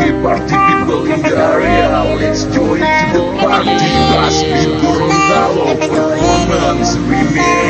party, party people in the area. Let's join to the party. Pass people on the performance. Remain.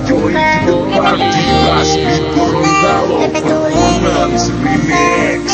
Joy the party, last people on the Remix.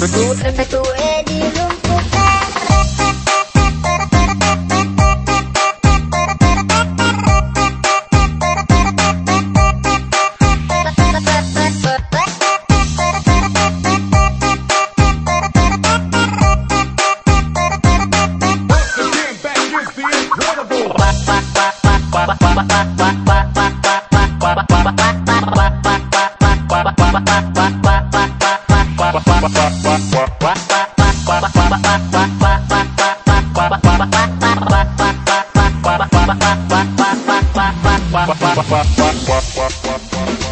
¡Suscríbete! Wah, wah, wah, wah,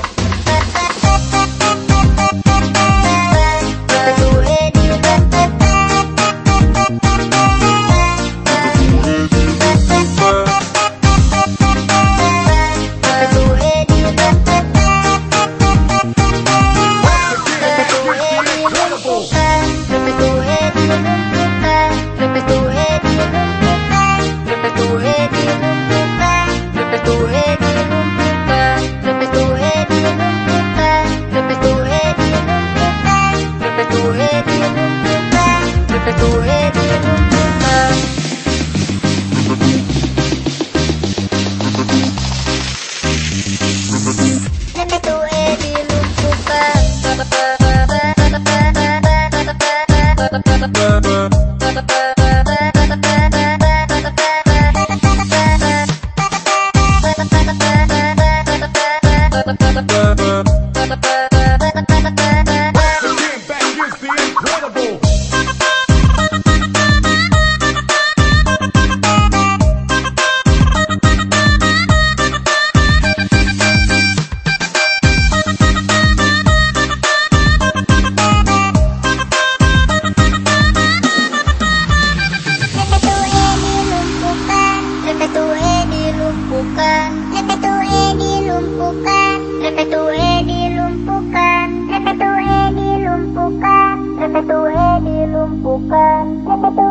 tumpukan dan